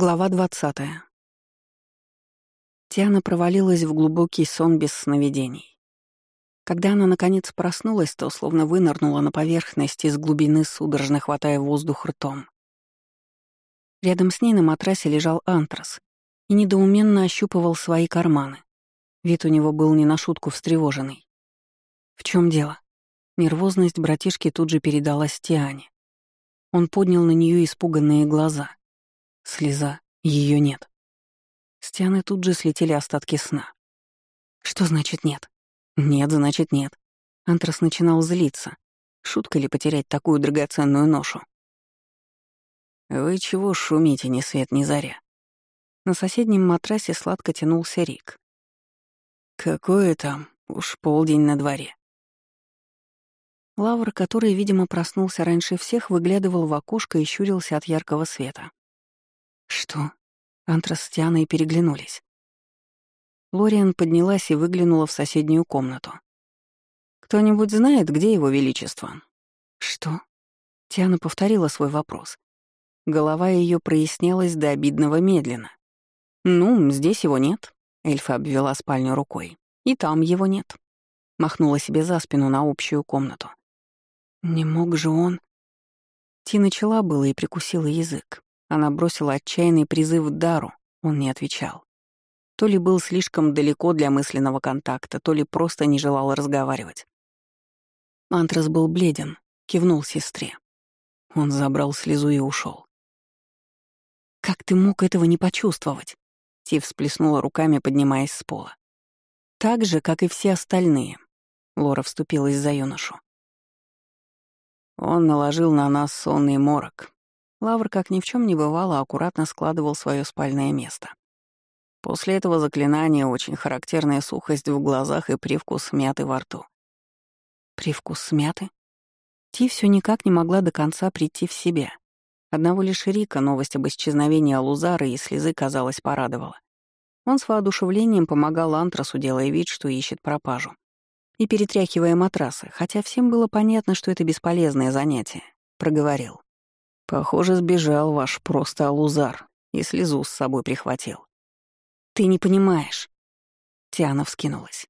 Глава двадцатая. Тиана провалилась в глубокий сон без сновидений. Когда она, наконец, проснулась, то словно вынырнула на поверхность из глубины, судорожно хватая воздух ртом. Рядом с ней на матрасе лежал антрас и недоуменно ощупывал свои карманы. Вид у него был не на шутку встревоженный. В чем дело? Нервозность братишки тут же передалась Тиане. Он поднял на нее испуганные глаза — Слеза. Ее нет. С Тианы тут же слетели остатки сна. Что значит нет? Нет, значит нет. Антрас начинал злиться. Шутка ли потерять такую драгоценную ношу? «Вы чего шумите, ни свет, ни заря?» На соседнем матрасе сладко тянулся Рик. «Какое там? Уж полдень на дворе». Лавр, который, видимо, проснулся раньше всех, выглядывал в окошко и щурился от яркого света. «Что?» Антрас с Тианой переглянулись. Лориан поднялась и выглянула в соседнюю комнату. «Кто-нибудь знает, где его величество?» «Что?» Тиана повторила свой вопрос. Голова ее прояснялась до обидного медленно. «Ну, здесь его нет», — эльфа обвела спальню рукой. «И там его нет». Махнула себе за спину на общую комнату. «Не мог же он...» Ти начала было и прикусила язык. Она бросила отчаянный призыв Дару, он не отвечал. То ли был слишком далеко для мысленного контакта, то ли просто не желал разговаривать. Антрас был бледен, кивнул сестре. Он забрал слезу и ушел. «Как ты мог этого не почувствовать?» Ти всплеснула руками, поднимаясь с пола. «Так же, как и все остальные», — Лора вступилась за юношу. Он наложил на нас сонный морок, Лавр, как ни в чем не бывало, аккуратно складывал свое спальное место. После этого заклинания очень характерная сухость в глазах и привкус мяты во рту. Привкус мяты? Ти все никак не могла до конца прийти в себя. Одного лишь Рика новость об исчезновении Алузара и слезы, казалось, порадовала. Он с воодушевлением помогал Антрасу, делая вид, что ищет пропажу. И перетряхивая матрасы, хотя всем было понятно, что это бесполезное занятие, проговорил. Похоже, сбежал ваш просто Алузар и слезу с собой прихватил. Ты не понимаешь. Тиана вскинулась.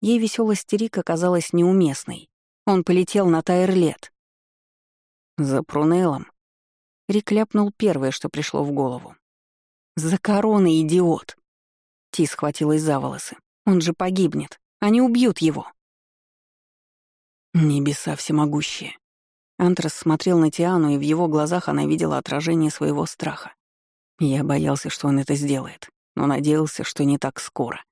Ей веселая истерика казалась неуместной. Он полетел на Тайрлет. За Прунелом. Рик ляпнул первое, что пришло в голову. «За короной, идиот!» Ти схватилась за волосы. «Он же погибнет. Они убьют его!» Небеса всемогущие. Антрас смотрел на Тиану, и в его глазах она видела отражение своего страха. Я боялся, что он это сделает, но надеялся, что не так скоро.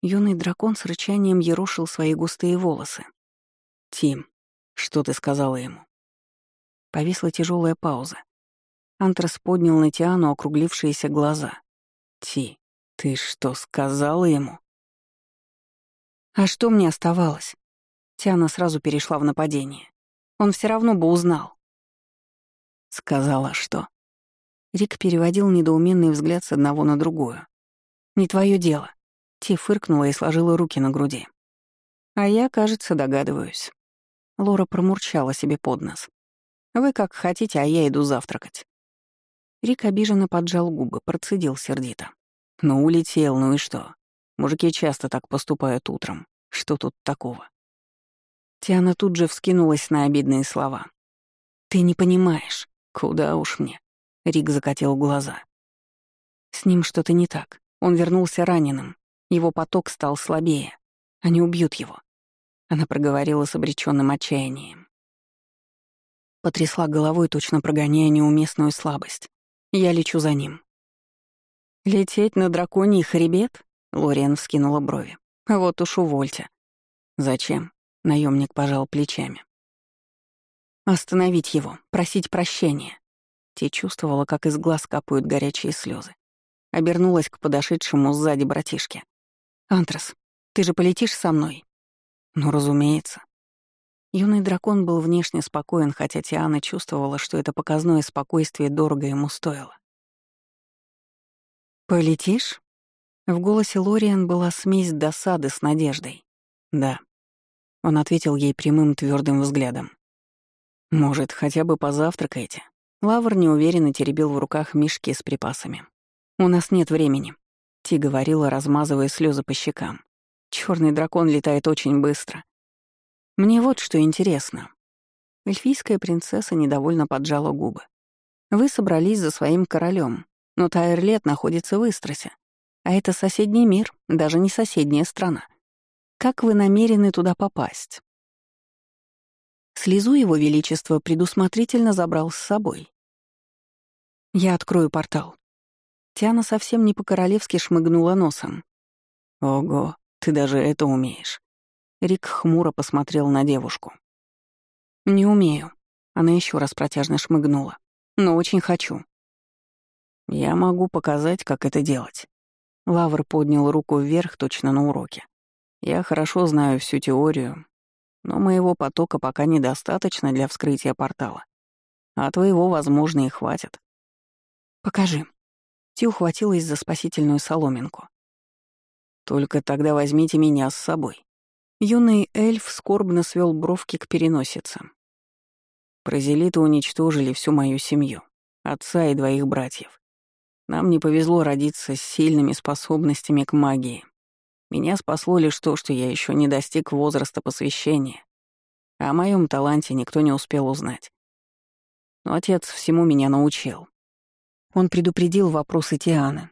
Юный дракон с рычанием ерошил свои густые волосы. «Тим, что ты сказала ему?» Повисла тяжелая пауза. Антрас поднял на Тиану округлившиеся глаза. «Ти, ты что, сказала ему?» «А что мне оставалось?» Тиана сразу перешла в нападение. Он все равно бы узнал. Сказала, что... Рик переводил недоуменный взгляд с одного на другую. «Не твое дело». Ти фыркнула и сложила руки на груди. «А я, кажется, догадываюсь». Лора промурчала себе под нос. «Вы как хотите, а я иду завтракать». Рик обиженно поджал губы, процедил сердито. «Ну, улетел, ну и что? Мужики часто так поступают утром. Что тут такого?» Тиана тут же вскинулась на обидные слова. «Ты не понимаешь. Куда уж мне?» Рик закатил глаза. «С ним что-то не так. Он вернулся раненым. Его поток стал слабее. Они убьют его». Она проговорила с обреченным отчаянием. Потрясла головой, точно прогоняя неуместную слабость. Я лечу за ним. «Лететь на драконий хребет?» — Лориан вскинула брови. «Вот уж увольте». «Зачем?» Наемник пожал плечами. Остановить его, просить прощения. Те чувствовала, как из глаз капают горячие слезы. Обернулась к подошедшему сзади братишке. «Антрас, ты же полетишь со мной?» «Ну, разумеется». Юный дракон был внешне спокоен, хотя Тиана чувствовала, что это показное спокойствие дорого ему стоило. «Полетишь?» В голосе Лориан была смесь досады с надеждой. «Да». Он ответил ей прямым твердым взглядом. «Может, хотя бы позавтракаете? Лавр неуверенно теребил в руках мешки с припасами. «У нас нет времени», — Ти говорила, размазывая слезы по щекам. Черный дракон летает очень быстро. Мне вот что интересно. Эльфийская принцесса недовольно поджала губы. Вы собрались за своим королем, но Тайрлет находится в Истросе. А это соседний мир, даже не соседняя страна. Как вы намерены туда попасть? Слезу его величество предусмотрительно забрал с собой. Я открою портал. Тиана совсем не по-королевски шмыгнула носом. Ого, ты даже это умеешь. Рик хмуро посмотрел на девушку. «Не умею». Она еще раз протяжно шмыгнула. «Но очень хочу». «Я могу показать, как это делать». Лавр поднял руку вверх точно на уроке. «Я хорошо знаю всю теорию, но моего потока пока недостаточно для вскрытия портала. А твоего, возможно, и хватит». «Покажи». Ти ухватилась за спасительную соломинку. «Только тогда возьмите меня с собой». Юный эльф скорбно свел бровки к переносицам. Прозелиты уничтожили всю мою семью, отца и двоих братьев. Нам не повезло родиться с сильными способностями к магии. Меня спасло лишь то, что я еще не достиг возраста посвящения. А о моем таланте никто не успел узнать. Но отец всему меня научил. Он предупредил вопросы Тианы.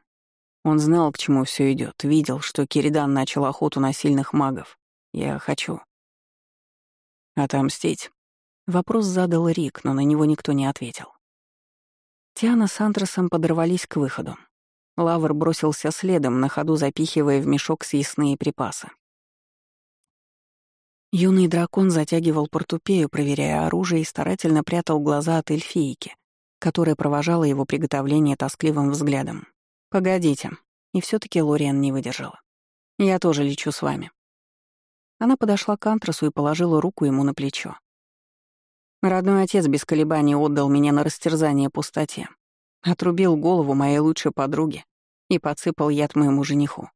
Он знал, к чему все идет, видел, что Киридан начал охоту на сильных магов. Я хочу. Отомстить. Вопрос задал Рик, но на него никто не ответил. Тиана с Антрасом подорвались к выходу. Лавр бросился следом, на ходу запихивая в мешок съестные припасы. Юный дракон затягивал портупею, проверяя оружие, и старательно прятал глаза от эльфийки, которая провожала его приготовление тоскливым взглядом. «Погодите». И все таки Лориан не выдержала. «Я тоже лечу с вами». Она подошла к Антрасу и положила руку ему на плечо. Родной отец без колебаний отдал меня на растерзание пустоте. Отрубил голову моей лучшей подруге и подсыпал яд моему жениху.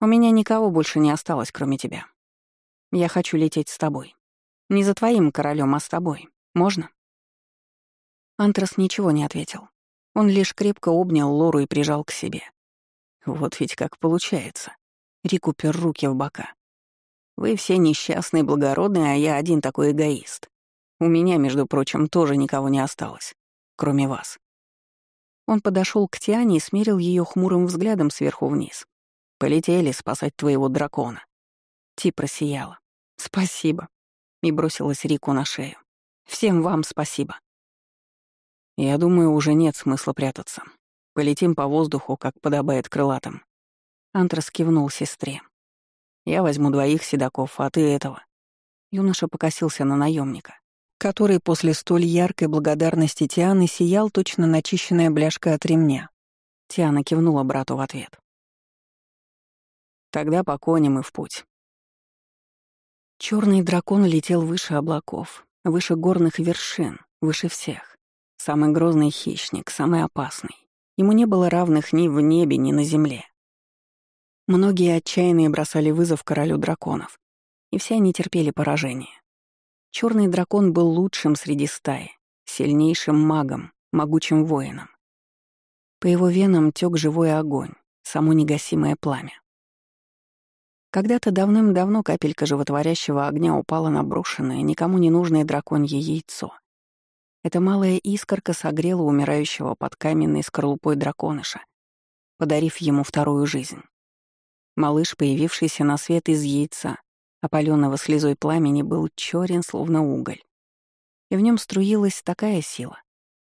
У меня никого больше не осталось, кроме тебя. Я хочу лететь с тобой. Не за твоим королем, а с тобой. Можно?» Антрас ничего не ответил. Он лишь крепко обнял Лору и прижал к себе. Вот ведь как получается. Рик упер руки в бока. Вы все несчастные, благородные, а я один такой эгоист. У меня, между прочим, тоже никого не осталось, кроме вас». Он подошел к Тиане и смерил ее хмурым взглядом сверху вниз. «Полетели спасать твоего дракона». Ти просияла. «Спасибо», и бросилась Рику на шею. «Всем вам спасибо». «Я думаю, уже нет смысла прятаться. Полетим по воздуху, как подобает крылатым». Антрас кивнул сестре. Я возьму двоих седаков, а ты этого». Юноша покосился на наемника, который после столь яркой благодарности Тианы сиял точно начищенная бляшка от ремня. Тиана кивнула брату в ответ. «Тогда по коням и в путь». Черный дракон летел выше облаков, выше горных вершин, выше всех. Самый грозный хищник, самый опасный. Ему не было равных ни в небе, ни на земле. Многие отчаянные бросали вызов королю драконов, и все они терпели поражение. Черный дракон был лучшим среди стаи, сильнейшим магом, могучим воином. По его венам тек живой огонь, само негасимое пламя. Когда-то давным-давно капелька животворящего огня упала на брошенное, никому не нужное драконье яйцо. Эта малая искорка согрела умирающего под каменной скорлупой драконыша, подарив ему вторую жизнь. Малыш, появившийся на свет из яйца, опаленного слезой пламени, был черен, словно уголь. И в нем струилась такая сила,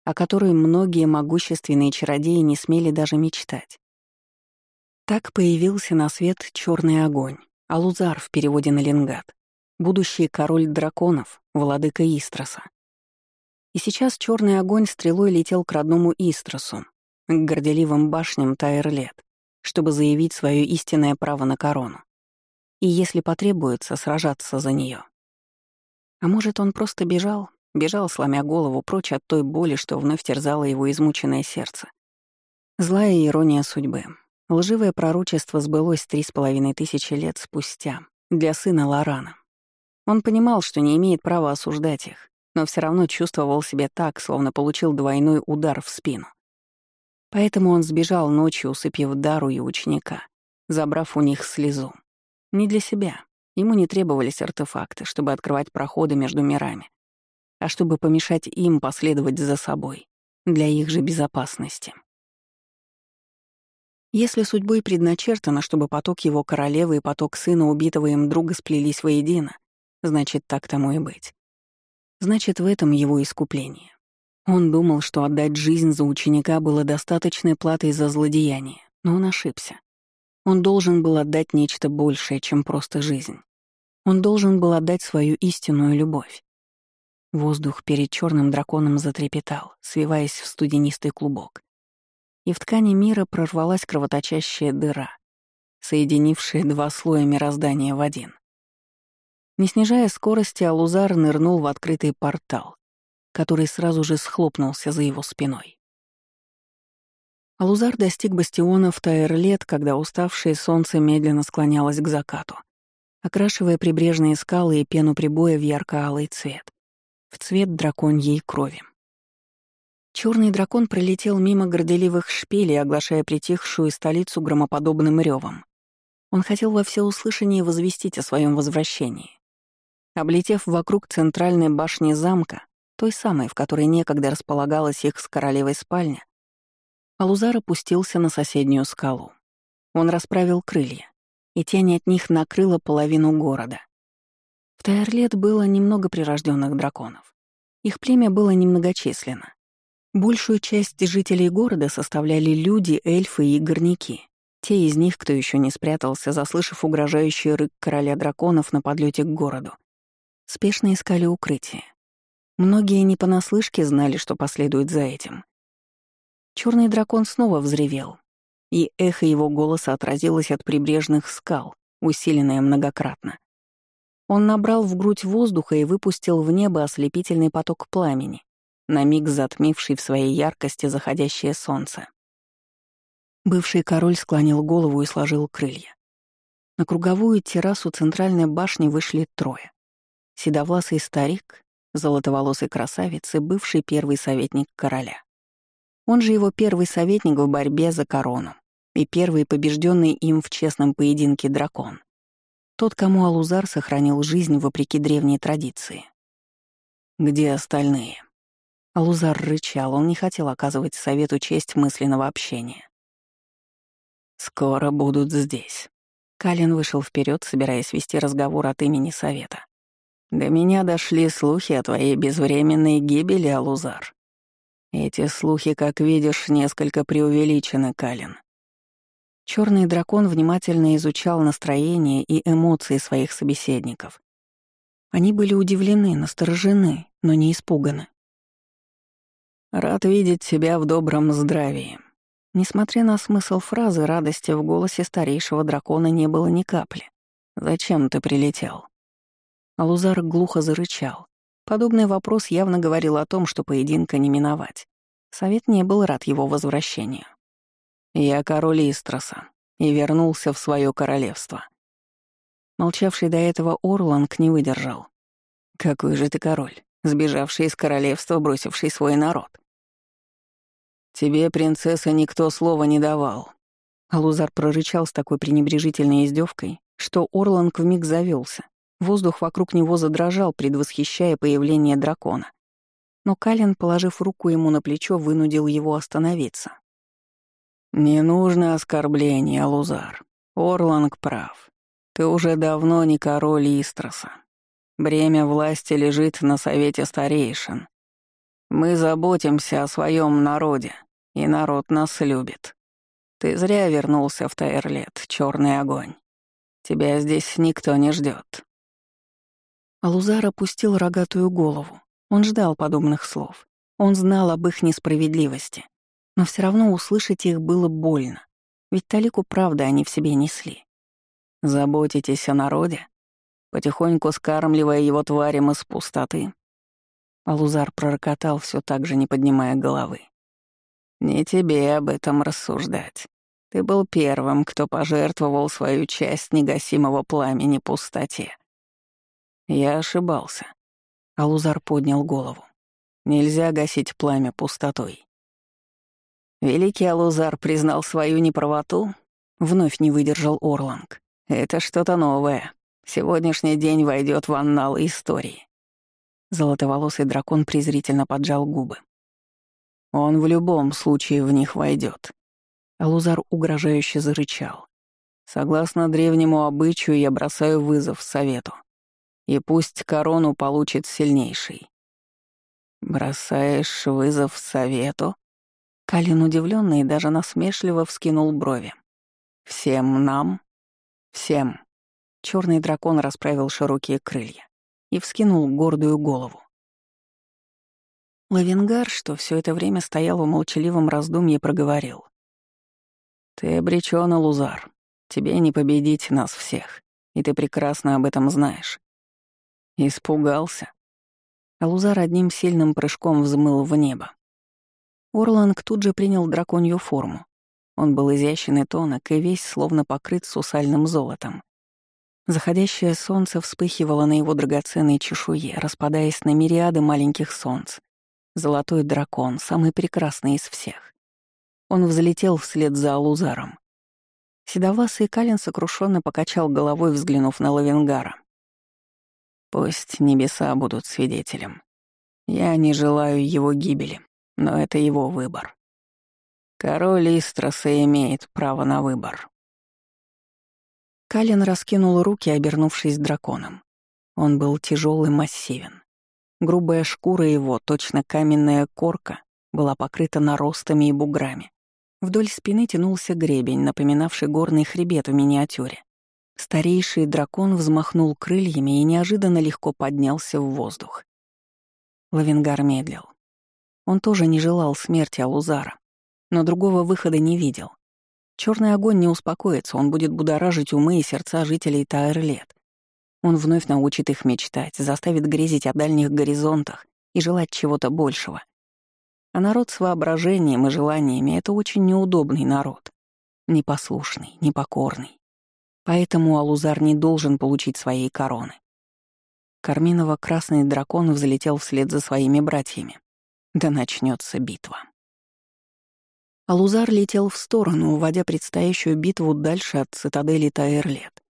о которой многие могущественные чародеи не смели даже мечтать. Так появился на свет черный огонь, Алузар в переводе на лингат, будущий король драконов, владыка Истроса. И сейчас черный огонь стрелой летел к родному Истросу, к горделивым башням Тайрлет, чтобы заявить свое истинное право на корону. И если потребуется, сражаться за нее. А может, он просто бежал, бежал, сломя голову, прочь от той боли, что вновь терзало его измученное сердце. Злая ирония судьбы. Лживое пророчество сбылось три с половиной тысячи лет спустя для сына Лорана. Он понимал, что не имеет права осуждать их, но все равно чувствовал себя так, словно получил двойной удар в спину. Поэтому он сбежал ночью, усыпив Дару и ученика, забрав у них слезу. Не для себя. Ему не требовались артефакты, чтобы открывать проходы между мирами, а чтобы помешать им последовать за собой, для их же безопасности. Если судьбой предначертано, чтобы поток его королевы и поток сына убитого им друга сплелись воедино, значит, так тому и быть. Значит, в этом его искупление. Он думал, что отдать жизнь за ученика было достаточной платой за злодеяние, но он ошибся. Он должен был отдать нечто большее, чем просто жизнь. Он должен был отдать свою истинную любовь. Воздух перед черным драконом затрепетал, свиваясь в студенистый клубок и в ткани мира прорвалась кровоточащая дыра, соединившая два слоя мироздания в один. Не снижая скорости, Алузар нырнул в открытый портал, который сразу же схлопнулся за его спиной. Алузар достиг бастиона в Тайрлет, когда уставшее солнце медленно склонялось к закату, окрашивая прибрежные скалы и пену прибоя в ярко-алый цвет, в цвет драконьей крови. Черный дракон пролетел мимо горделивых шпилей, оглашая притихшую столицу громоподобным ревом. Он хотел во всеуслышание возвестить о своем возвращении. Облетев вокруг центральной башни замка, той самой, в которой некогда располагалась их с королевой спальня, Алузар опустился на соседнюю скалу. Он расправил крылья, и тень от них накрыла половину города. В Тайрлет было немного прирожденных драконов. Их племя было немногочисленно. Большую часть жителей города составляли люди, эльфы и горняки. Те из них, кто еще не спрятался, заслышав угрожающий рык короля драконов на подлете к городу, спешно искали укрытие. Многие не понаслышке знали, что последует за этим. Черный дракон снова взревел, и эхо его голоса отразилось от прибрежных скал, усиленное многократно. Он набрал в грудь воздуха и выпустил в небо ослепительный поток пламени, на миг затмивший в своей яркости заходящее солнце. Бывший король склонил голову и сложил крылья. На круговую террасу центральной башни вышли трое. Седовласый старик, золотоволосый красавец и бывший первый советник короля. Он же его первый советник в борьбе за корону и первый побежденный им в честном поединке дракон. Тот, кому Алузар сохранил жизнь вопреки древней традиции. «Где остальные?» Алузар рычал, он не хотел оказывать совету честь мысленного общения. «Скоро будут здесь». Калин вышел вперед, собираясь вести разговор от имени совета. «До меня дошли слухи о твоей безвременной гибели, Алузар. Эти слухи, как видишь, несколько преувеличены, Калин. Черный дракон внимательно изучал настроение и эмоции своих собеседников. Они были удивлены, насторожены, но не испуганы. Рад видеть тебя в добром здравии. Несмотря на смысл фразы, радости в голосе старейшего дракона не было ни капли. «Зачем ты прилетел?» Алузар глухо зарычал. Подобный вопрос явно говорил о том, что поединка не миновать. Совет не был рад его возвращению. «Я король Истроса и вернулся в свое королевство». Молчавший до этого Орланг не выдержал. «Какой же ты король, сбежавший из королевства, бросивший свой народ?» «Тебе, принцесса, никто слова не давал». Алузар прорычал с такой пренебрежительной издевкой, что Орланг вмиг завелся. Воздух вокруг него задрожал, предвосхищая появление дракона. Но Калин, положив руку ему на плечо, вынудил его остановиться. «Не нужно оскорбления, Алузар. Орланг прав. Ты уже давно не король Истроса. Бремя власти лежит на совете старейшин. Мы заботимся о своем народе, и народ нас любит. Ты зря вернулся в Тайрлет, черный огонь. Тебя здесь никто не ждет. Алузар опустил рогатую голову. Он ждал подобных слов. Он знал об их несправедливости. Но все равно услышать их было больно. Ведь талику правды они в себе несли. Заботитесь о народе, потихоньку скармливая его тварям из пустоты. Алузар пророкотал, все так же не поднимая головы. Не тебе об этом рассуждать. Ты был первым, кто пожертвовал свою часть негасимого пламени пустоте. Я ошибался. Алузар поднял голову. Нельзя гасить пламя пустотой. Великий Алузар признал свою неправоту, вновь не выдержал Орланг. Это что-то новое. Сегодняшний день войдет в анналы истории. Золотоволосый дракон презрительно поджал губы. Он в любом случае в них войдет. Алузар угрожающе зарычал. Согласно древнему обычаю, я бросаю вызов совету. И пусть корону получит сильнейший. Бросаешь вызов совету? Калин удивленно и даже насмешливо вскинул брови. Всем нам? Всем. Черный дракон расправил широкие крылья и вскинул гордую голову. Лавенгар, что все это время стоял в молчаливом раздумье, проговорил. «Ты обречен, Лузар. Тебе не победить нас всех, и ты прекрасно об этом знаешь». Испугался. Алузар одним сильным прыжком взмыл в небо. Орланг тут же принял драконью форму. Он был изящен и тонок, и весь словно покрыт сусальным золотом. Заходящее солнце вспыхивало на его драгоценной чешуе, распадаясь на мириады маленьких солнц. Золотой дракон, самый прекрасный из всех. Он взлетел вслед за Алузаром. Седовласый Калин сокрушенно покачал головой, взглянув на Лавенгара. «Пусть небеса будут свидетелем. Я не желаю его гибели, но это его выбор. Король Истроса имеет право на выбор». Калин раскинул руки, обернувшись драконом. Он был тяжелый, массивен. Грубая шкура его, точно каменная корка, была покрыта наростами и буграми. Вдоль спины тянулся гребень, напоминавший горный хребет в миниатюре. Старейший дракон взмахнул крыльями и неожиданно легко поднялся в воздух. Лавенгар медлил. Он тоже не желал смерти Алузара, но другого выхода не видел. Черный огонь не успокоится, он будет будоражить умы и сердца жителей Таэрлет. Он вновь научит их мечтать, заставит грезить о дальних горизонтах и желать чего-то большего. А народ с воображением и желаниями — это очень неудобный народ. Непослушный, непокорный. Поэтому Алузар не должен получить своей короны. Карминово-красный дракон взлетел вслед за своими братьями. Да начнется битва. Алузар летел в сторону, уводя предстоящую битву дальше от цитадели Таэрлет.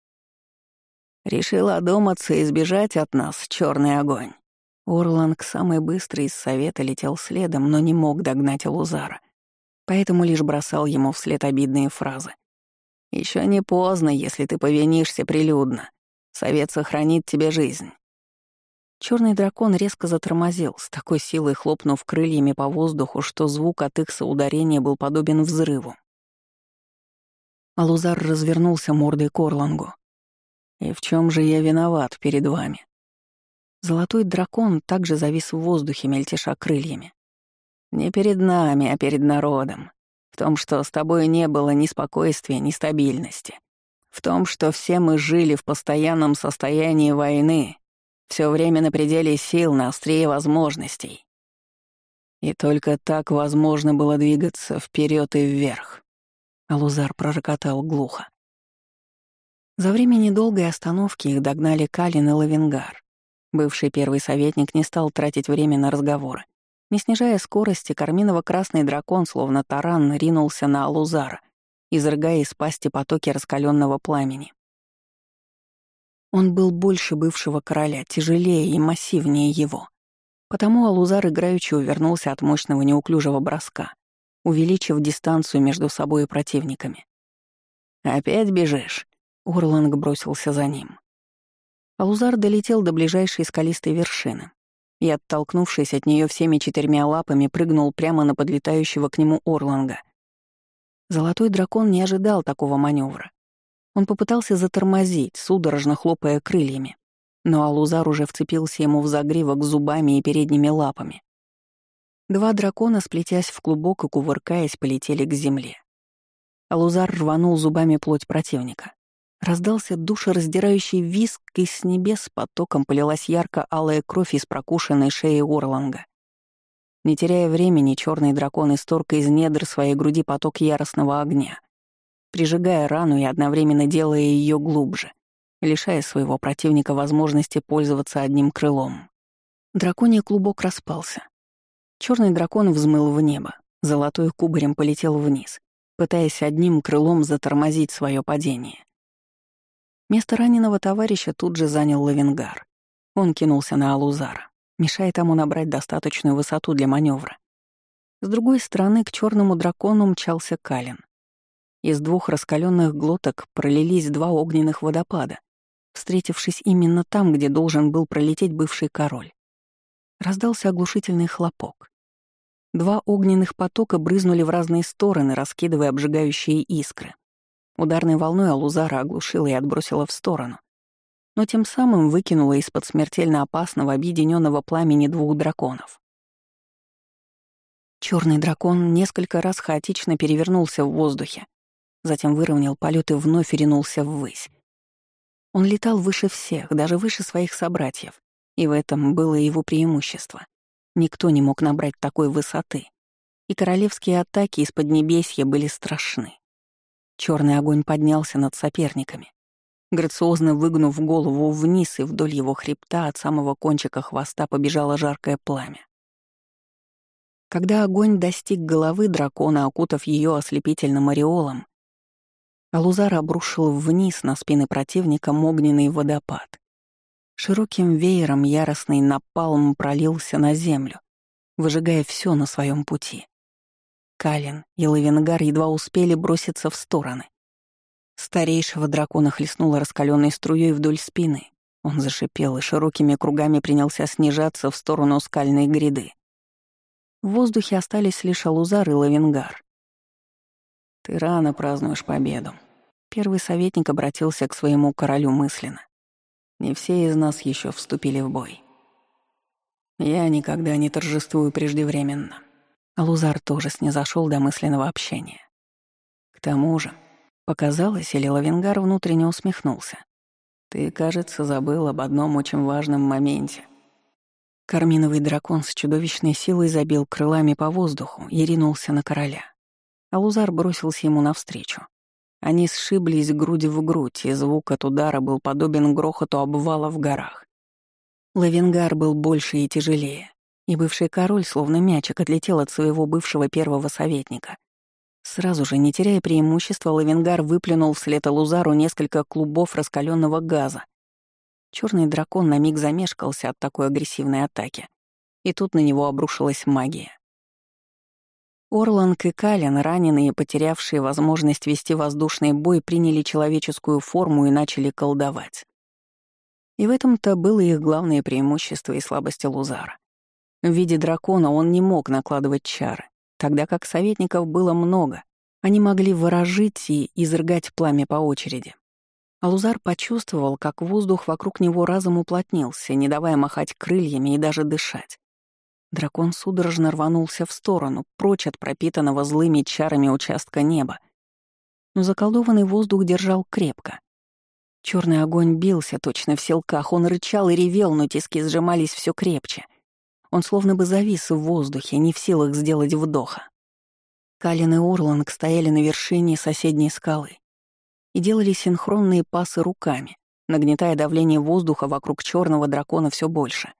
«Решил одуматься и сбежать от нас, черный огонь», Орланг, самый быстрый из совета, летел следом, но не мог догнать Лузара, поэтому лишь бросал ему вслед обидные фразы. Еще не поздно, если ты повинишься прилюдно. Совет сохранит тебе жизнь». Черный дракон резко затормозил, с такой силой хлопнув крыльями по воздуху, что звук от их соударения был подобен взрыву. Алузар развернулся мордой к Орлангу. «И в чем же я виноват перед вами?» Золотой дракон также завис в воздухе, мельтеша крыльями. «Не перед нами, а перед народом. В том, что с тобой не было ни спокойствия, ни стабильности. В том, что все мы жили в постоянном состоянии войны, все время на пределе сил, на острее возможностей. И только так возможно было двигаться вперед и вверх. Алузар пророкотал глухо. За время недолгой остановки их догнали Калин и Лавенгар. Бывший первый советник не стал тратить время на разговоры. Не снижая скорости, карминово-красный дракон, словно таран, ринулся на Алузара, изрыгая из пасти потоки раскаленного пламени. Он был больше бывшего короля, тяжелее и массивнее его. Потому Алузар играючи увернулся от мощного неуклюжего броска, увеличив дистанцию между собой и противниками. «Опять бежишь?» — Урланг бросился за ним. Алузар долетел до ближайшей скалистой вершины и, оттолкнувшись от нее всеми четырьмя лапами, прыгнул прямо на подлетающего к нему Орланга. Золотой дракон не ожидал такого маневра. Он попытался затормозить, судорожно хлопая крыльями, но Алузар уже вцепился ему в загривок зубами и передними лапами. Два дракона, сплетясь в клубок и кувыркаясь, полетели к земле. Алузар рванул зубами плоть противника. Раздался душераздирающий виск, и с небес потоком полилась ярко-алая кровь из прокушенной шеи Орланга. Не теряя времени, черный дракон исторг из недр своей груди поток яростного огня, прижигая рану и одновременно делая ее глубже, лишая своего противника возможности пользоваться одним крылом. Драконий клубок распался. Черный дракон взмыл в небо, золотой кубарем полетел вниз, пытаясь одним крылом затормозить свое падение. Место раненого товарища тут же занял Лавенгар. Он кинулся на Алузара, мешая тому набрать достаточную высоту для маневра. С другой стороны к черному дракону мчался Калин. Из двух раскаленных глоток пролились два огненных водопада, встретившись именно там, где должен был пролететь бывший король. Раздался оглушительный хлопок. Два огненных потока брызнули в разные стороны, раскидывая обжигающие искры. Ударной волной Алузара оглушила и отбросила в сторону, но тем самым выкинула из-под смертельно опасного объединенного пламени двух драконов. Черный дракон несколько раз хаотично перевернулся в воздухе, затем выровнял полет и вновь ринулся ввысь. Он летал выше всех, даже выше своих собратьев, и в этом было его преимущество. Никто не мог набрать такой высоты, и королевские атаки из Поднебесья были страшны. Черный огонь поднялся над соперниками, грациозно выгнув голову вниз, и вдоль его хребта от самого кончика хвоста побежало жаркое пламя. Когда огонь достиг головы дракона, окутав ее ослепительным ореолом, Алузар обрушил вниз на спины противника огненный водопад. Широким веером яростный напалм пролился на землю, выжигая все на своем пути. Калин и Лавенгар едва успели броситься в стороны. Старейшего дракона хлестнуло раскаленной струей вдоль спины. Он зашипел и широкими кругами принялся снижаться в сторону скальной гряды. В воздухе остались лишь Алузар и Лавенгар. «Ты рано празднуешь победу», Первый советник обратился к своему королю мысленно. Не все из нас еще вступили в бой. Я никогда не торжествую преждевременно. Алузар тоже снизошел до мысленного общения. К тому же, показалось, или Лавенгар внутренне усмехнулся. Ты, кажется, забыл об одном очень важном моменте. Карминовый дракон с чудовищной силой забил крылами по воздуху и ринулся на короля. Алузар бросился ему навстречу. Они сшиблись грудь в грудь, и звук от удара был подобен грохоту обвала в горах. Лавенгар был больше и тяжелее, и бывший король, словно мячик, отлетел от своего бывшего первого советника. Сразу же, не теряя преимущества, Лавенгар выплюнул вслед Алузару несколько клубов раскаленного газа. Черный дракон на миг замешкался от такой агрессивной атаки, и тут на него обрушилась магия. Орланг и Калин, раненые и потерявшие возможность вести воздушный бой, приняли человеческую форму и начали колдовать. И в этом-то было их главное преимущество и слабость Лузара. В виде дракона он не мог накладывать чары, тогда как советников было много. Они могли выражить и изрыгать пламя по очереди. Алузар почувствовал, как воздух вокруг него разом уплотнился, не давая махать крыльями и даже дышать. Дракон судорожно рванулся в сторону, прочь от пропитанного злыми чарами участка неба. Но заколдованный воздух держал крепко. Черный огонь бился точно в селках, он рычал и ревел, но тиски сжимались все крепче. Он словно бы завис в воздухе, не в силах сделать вдоха. Калин и Орланг стояли на вершине соседней скалы и делали синхронные пасы руками, нагнетая давление воздуха вокруг черного дракона все больше.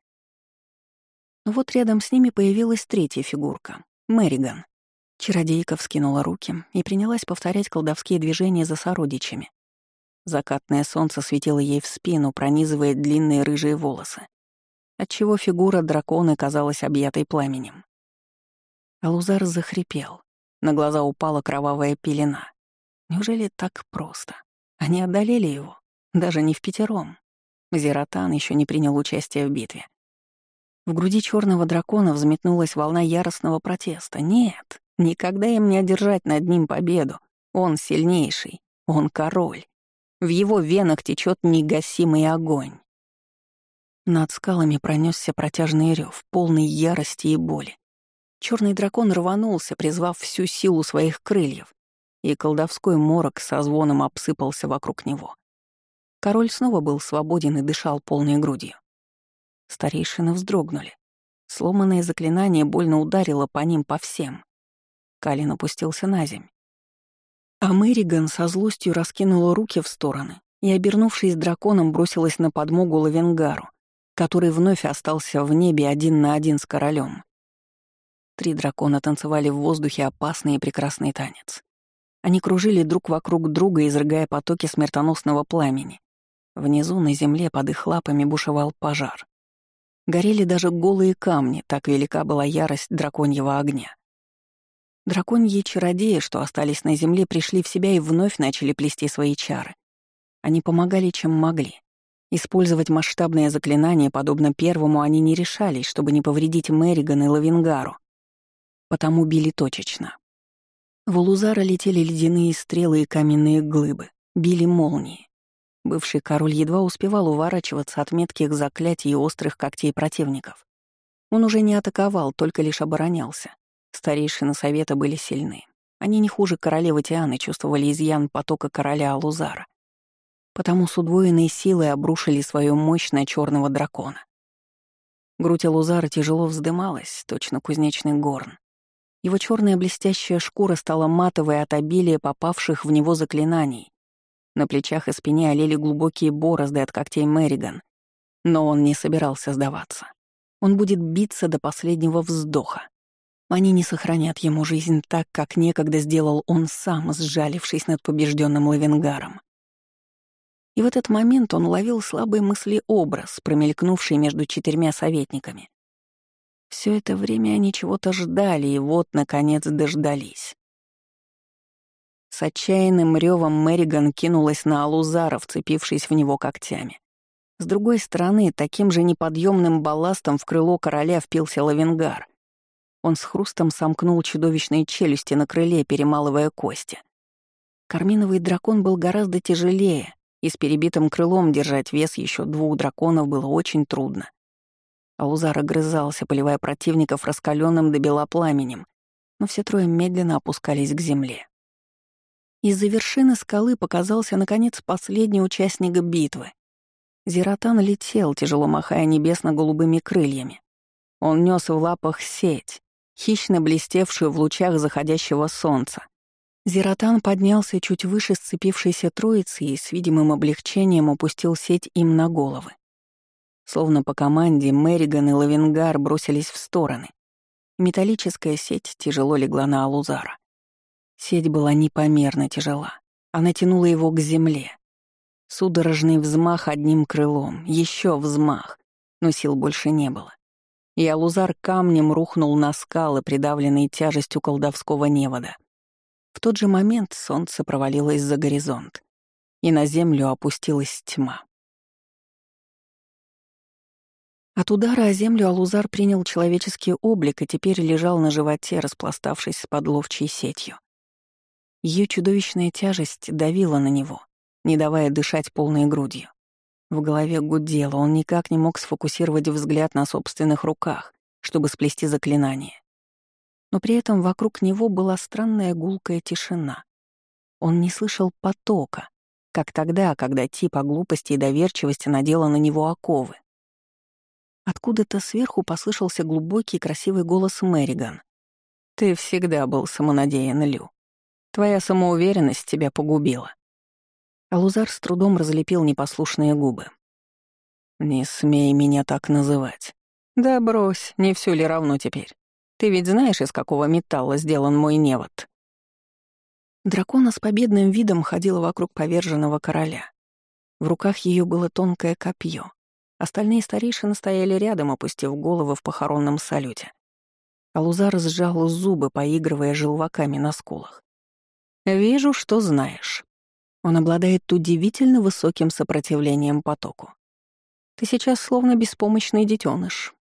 Но вот рядом с ними появилась третья фигурка — Мэриган. Чародейка вскинула руки и принялась повторять колдовские движения за сородичами. Закатное солнце светило ей в спину, пронизывая длинные рыжие волосы, отчего фигура дракона казалась объятой пламенем. Алузар захрипел. На глаза упала кровавая пелена. Неужели так просто? Они одолели его, даже не в пятером. Зератан еще не принял участие в битве. В груди черного дракона взметнулась волна яростного протеста. Нет, никогда им не одержать над ним победу. Он сильнейший, он король. В его венах течет негасимый огонь. Над скалами пронесся протяжный рев, полный ярости и боли. Черный дракон рванулся, призвав всю силу своих крыльев, и колдовской морок со звоном обсыпался вокруг него. Король снова был свободен и дышал полной грудью. Старейшины вздрогнули. Сломанное заклинание больно ударило по ним по всем. Калин опустился на земь. А Мэриган со злостью раскинула руки в стороны и, обернувшись драконом, бросилась на подмогу Лавенгару. Который вновь остался в небе один на один с королем. Три дракона танцевали в воздухе опасный и прекрасный танец. Они кружили друг вокруг друга, изрыгая потоки смертоносного пламени. Внизу, на земле, под их лапами бушевал пожар. Горели даже голые камни, так велика была ярость драконьего огня. Драконьи чародеи, что остались на земле, пришли в себя и вновь начали плести свои чары. Они помогали, чем могли. Использовать масштабное заклинание, подобно первому, они не решались, чтобы не повредить Мэриган и Лавингару. Потому били точечно. В Улузара летели ледяные стрелы и каменные глыбы, били молнии. Бывший король едва успевал уворачиваться от метких заклятий и острых когтей противников. Он уже не атаковал, только лишь оборонялся. Старейшины совета были сильны. Они не хуже королевы Тианы чувствовали изъян потока короля Алузара. Потому с удвоенной силой обрушили свою мощь на черного дракона. Грудь Алузара тяжело вздымалась, точно кузнечный горн. Его черная блестящая шкура стала матовой от обилия попавших в него заклинаний. На плечах и спине олели глубокие борозды от когтей Мэриган. Но он не собирался сдаваться. Он будет биться до последнего вздоха. Они не сохранят ему жизнь так, как некогда сделал он сам, сжалившись над побежденным Лавенгаром. И в этот момент он уловил слабый мыслеобраз, промелькнувший между четырьмя советниками. Все это время они чего-то ждали, и вот, наконец, дождались. С отчаянным ревом Мэриган кинулась на Алузара, вцепившись в него когтями. С другой стороны, таким же неподъемным балластом в крыло короля впился Лавенгар. Он с хрустом сомкнул чудовищные челюсти на крыле, перемалывая кости. Карминовый дракон был гораздо тяжелее, и с перебитым крылом держать вес еще двух драконов было очень трудно. Алузар огрызался, поливая противников раскаленным до бела пламенем, но все трое медленно опускались к земле. Из-за вершины скалы показался, наконец, последний участник битвы. Зератан летел, тяжело махая небесно-голубыми крыльями. Он нес в лапах сеть, хищно блестевшую в лучах заходящего солнца. Зератан поднялся чуть выше сцепившейся троицы и с видимым облегчением опустил сеть им на головы. Словно по команде Мэриган и Лавенгар бросились в стороны. Металлическая сеть тяжело легла на Алузара. Сеть была непомерно тяжела. Она тянула его к земле. Судорожный взмах одним крылом, еще взмах, но сил больше не было. И Алузар камнем рухнул на скалы, придавленные тяжестью колдовского невода. В тот же момент солнце провалилось за горизонт, и на землю опустилась тьма. От удара о землю Алузар принял человеческий облик и теперь лежал на животе, распластавшись с подловчей сетью. Ее чудовищная тяжесть давила на него, не давая дышать полной грудью. В голове гудело, он никак не мог сфокусировать взгляд на собственных руках, чтобы сплести заклинание. Но при этом вокруг него была странная гулкая тишина. Он не слышал потока, как тогда, когда типа глупости и доверчивости надела на него оковы. Откуда-то сверху послышался глубокий красивый голос Мэриган. «Ты всегда был самонадеян, Лю. Твоя самоуверенность тебя погубила». Алузар с трудом разлепил непослушные губы. «Не смей меня так называть». «Да брось, не все ли равно теперь? Ты ведь знаешь, из какого металла сделан мой невод?» Дракона с победным видом ходила вокруг поверженного короля. В руках ее было тонкое копье, Остальные старейшины стояли рядом, опустив головы в похоронном салюте. Алузар сжал зубы, поигрывая желваками на скулах. «Вижу, что знаешь. Он обладает удивительно высоким сопротивлением потоку. Ты сейчас словно беспомощный детеныш.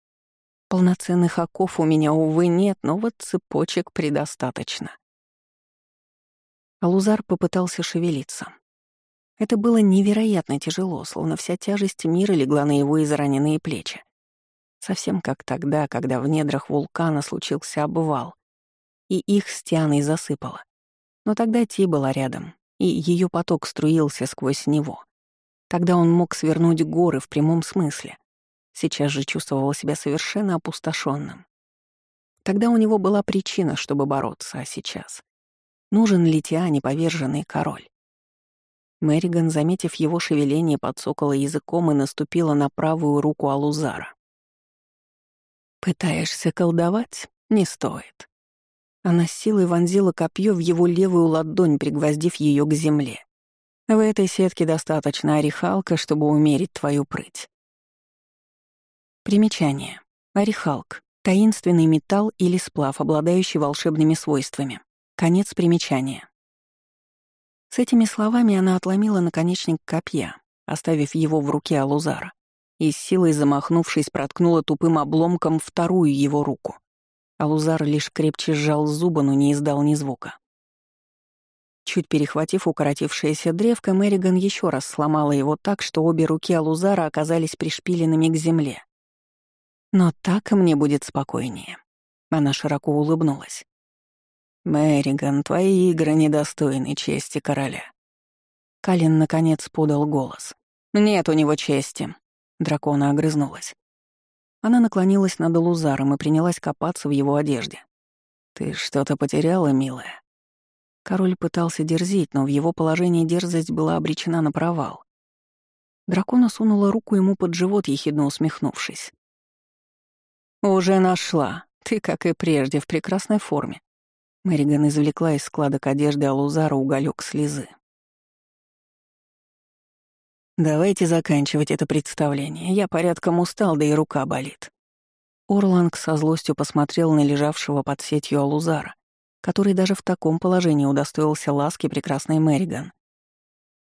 Полноценных оков у меня, увы, нет, но вот цепочек предостаточно». Алузар попытался шевелиться. Это было невероятно тяжело, словно вся тяжесть мира легла на его израненные плечи. Совсем как тогда, когда в недрах вулкана случился обвал, и их с Тианой засыпало. Но тогда Ти была рядом, и ее поток струился сквозь него. Тогда он мог свернуть горы в прямом смысле. Сейчас же чувствовал себя совершенно опустошенным. Тогда у него была причина, чтобы бороться, а сейчас? Нужен ли Тиане поверженный король? Мэриган, заметив его шевеление, подсокала языком и наступила на правую руку Алузара. «Пытаешься колдовать? Не стоит». Она с силой вонзила копье в его левую ладонь, пригвоздив ее к земле. В этой сетке достаточно орехалка, чтобы умерить твою прыть. Примечание. Орехалк — таинственный металл или сплав, обладающий волшебными свойствами. Конец примечания. С этими словами она отломила наконечник копья, оставив его в руке Алузара, и с силой замахнувшись, проткнула тупым обломком вторую его руку. Алузар лишь крепче сжал зубы, но не издал ни звука. Чуть перехватив укоротившееся древко, Мэриган еще раз сломала его так, что обе руки Алузара оказались пришпиленными к земле. «Но так мне будет спокойнее». Она широко улыбнулась. «Мэриган, твои игры недостойны чести короля». Калин, наконец, подал голос. «Нет у него чести». Дракона огрызнулась. Она наклонилась над Лузаром и принялась копаться в его одежде. «Ты что-то потеряла, милая?» Король пытался дерзить, но в его положении дерзость была обречена на провал. Дракона сунула руку ему под живот, ехидно усмехнувшись. «Уже нашла. Ты, как и прежде, в прекрасной форме. Мэриган извлекла из складок одежды Алузара уголек слезы. «Давайте заканчивать это представление. Я порядком устал, да и рука болит». Орланг со злостью посмотрел на лежавшего под сетью Алузара, который даже в таком положении удостоился ласки прекрасной Мэриган.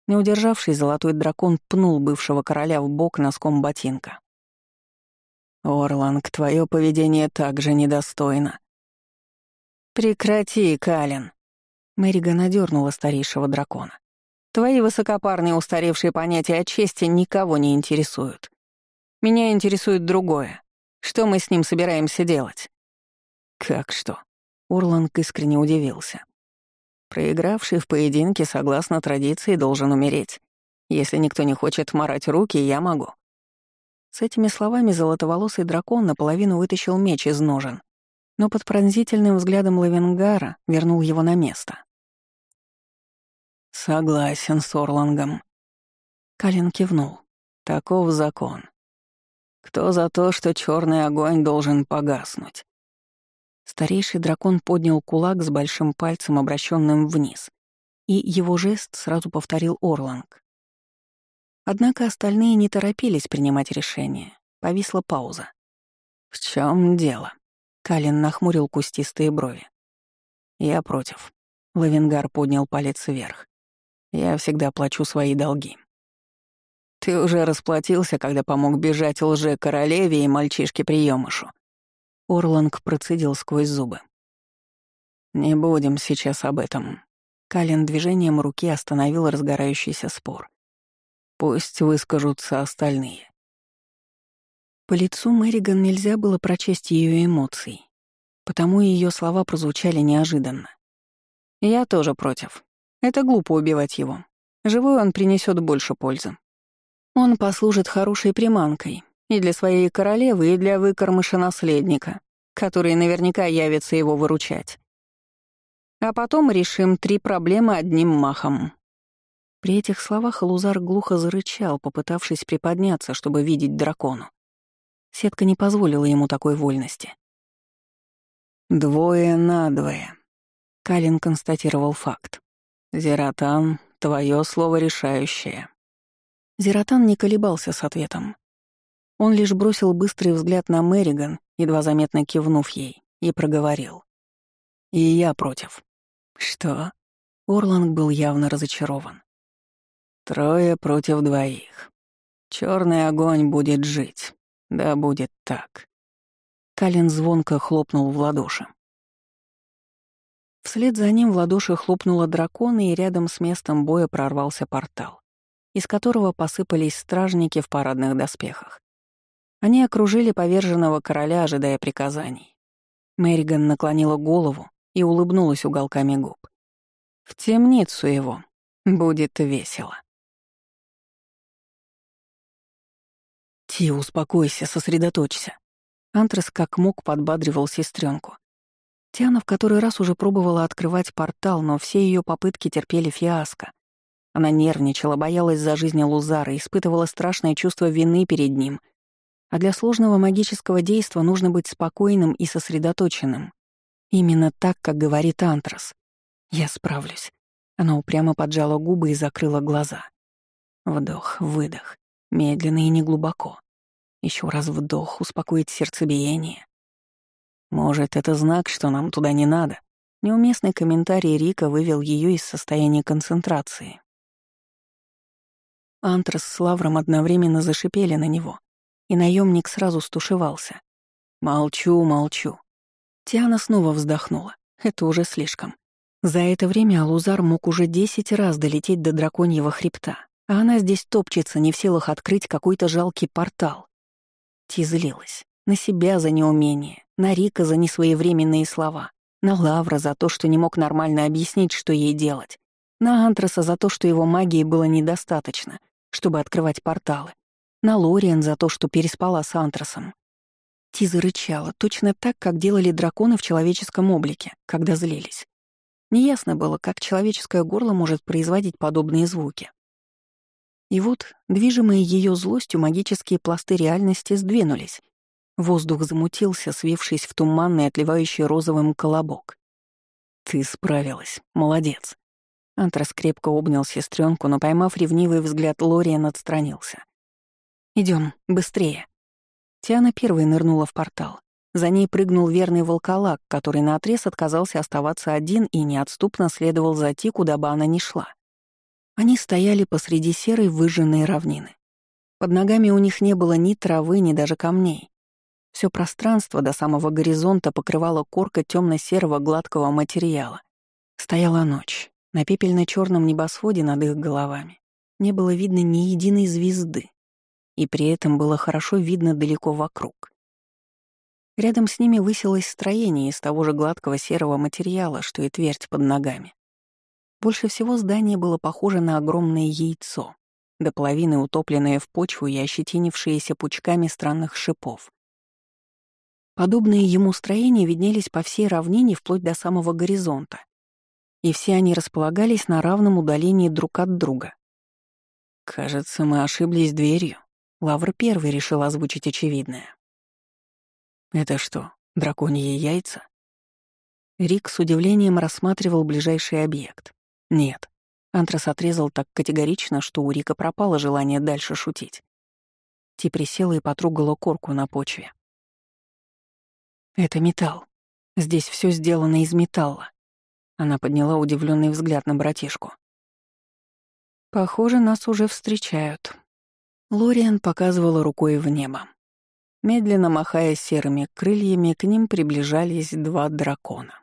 Не удержавшись, золотой дракон пнул бывшего короля в бок носком ботинка. «Орланг, твое поведение также недостойно», «Прекрати, Калин!» Мэриган одернула старейшего дракона. «Твои высокопарные устаревшие понятия о чести никого не интересуют. Меня интересует другое. Что мы с ним собираемся делать?» «Как что?» Урланг искренне удивился. «Проигравший в поединке, согласно традиции, должен умереть. Если никто не хочет морать руки, я могу». С этими словами золотоволосый дракон наполовину вытащил меч из ножен но под пронзительным взглядом Лавенгара вернул его на место. «Согласен с Орлангом». Калин кивнул. «Таков закон. Кто за то, что черный огонь должен погаснуть?» Старейший дракон поднял кулак с большим пальцем, обращенным вниз, и его жест сразу повторил Орланг. Однако остальные не торопились принимать решение. Повисла пауза. «В чем дело?» Калин нахмурил кустистые брови. «Я против». Лавенгар поднял палец вверх. «Я всегда плачу свои долги». «Ты уже расплатился, когда помог бежать лже-королеве и мальчишке-приемышу». Орланг процедил сквозь зубы. «Не будем сейчас об этом». Калин движением руки остановил разгорающийся спор. «Пусть выскажутся остальные. По лицу Мэриган нельзя было прочесть ее эмоций, потому ее слова прозвучали неожиданно. «Я тоже против. Это глупо убивать его. Живой он принесет больше пользы. Он послужит хорошей приманкой и для своей королевы, и для выкормыша-наследника, который наверняка явится его выручать. А потом решим три проблемы одним махом». При этих словах Лузар глухо зарычал, попытавшись приподняться, чтобы видеть дракону. Сетка не позволила ему такой вольности. «Двое на двое», — Калин констатировал факт. «Зератан, твое слово решающее». Зератан не колебался с ответом. Он лишь бросил быстрый взгляд на Мэриган, едва заметно кивнув ей, и проговорил. «И я против». «Что?» Орланг был явно разочарован. «Трое против двоих. Черный огонь будет жить. Да будет так. Калин звонко хлопнул в ладоши. Вслед за ним в ладоши хлопнула дракона, и рядом с местом боя прорвался портал, из которого посыпались стражники в парадных доспехах. Они окружили поверженного короля, ожидая приказаний. Мэриган наклонила голову и улыбнулась уголками губ. «В темницу его. Будет весело». «Ти, успокойся, сосредоточься». Антрас как мог подбадривал сестренку. Тиана в который раз уже пробовала открывать портал, но все ее попытки терпели фиаско. Она нервничала, боялась за жизнь Лузара, испытывала страшное чувство вины перед ним. А для сложного магического действа нужно быть спокойным и сосредоточенным. Именно так, как говорит Антрас. «Я справлюсь». Она упрямо поджала губы и закрыла глаза. Вдох, выдох, медленно и неглубоко. Еще раз вдох, успокоить сердцебиение. Может, это знак, что нам туда не надо? Неуместный комментарий Рика вывел ее из состояния концентрации. Антрас с Лавром одновременно зашипели на него, и наемник сразу стушевался. «Молчу, молчу». Тиана снова вздохнула. Это уже слишком. За это время Алузар мог уже десять раз долететь до драконьего хребта, а она здесь топчется, не в силах открыть какой-то жалкий портал. Ти злилась. На себя за неумение, на Рика за несвоевременные слова, на Лавра за то, что не мог нормально объяснить, что ей делать, на Антраса за то, что его магии было недостаточно, чтобы открывать порталы, на Лориан за то, что переспала с Антрасом. Ти зарычала, точно так, как делали драконы в человеческом облике, когда злились. Неясно было, как человеческое горло может производить подобные звуки. И вот, движимые ее злостью, магические пласты реальности сдвинулись. Воздух замутился, свившись в туманный, отливающий розовым колобок. «Ты справилась. Молодец». Антрас крепко обнял сестренку, но, поймав ревнивый взгляд, Лориан отстранился. Идем, быстрее». Тиана первой нырнула в портал. За ней прыгнул верный волколак, который наотрез отказался оставаться один и неотступно следовал за Ти, куда бы она ни шла. Они стояли посреди серой выжженной равнины. Под ногами у них не было ни травы, ни даже камней. Все пространство до самого горизонта покрывала корка темно-серого гладкого материала. Стояла ночь. На пепельно-черном небосводе над их головами не было видно ни единой звезды, и при этом было хорошо видно далеко вокруг. Рядом с ними высилось строение из того же гладкого серого материала, что и твердь под ногами. Больше всего здание было похоже на огромное яйцо, до половины утопленное в почву и ощетинившееся пучками странных шипов. Подобные ему строения виднелись по всей равнине вплоть до самого горизонта, и все они располагались на равном удалении друг от друга. «Кажется, мы ошиблись дверью», — Лавр первый решил озвучить очевидное. «Это что, драконьи яйца?» Рик с удивлением рассматривал ближайший объект. Нет. Антрас отрезал так категорично, что у Рика пропало желание дальше шутить. Ти присела и потрогала корку на почве. «Это металл. Здесь все сделано из металла». Она подняла удивленный взгляд на братишку. «Похоже, нас уже встречают». Лориан показывала рукой в небо. Медленно махая серыми крыльями, к ним приближались два дракона.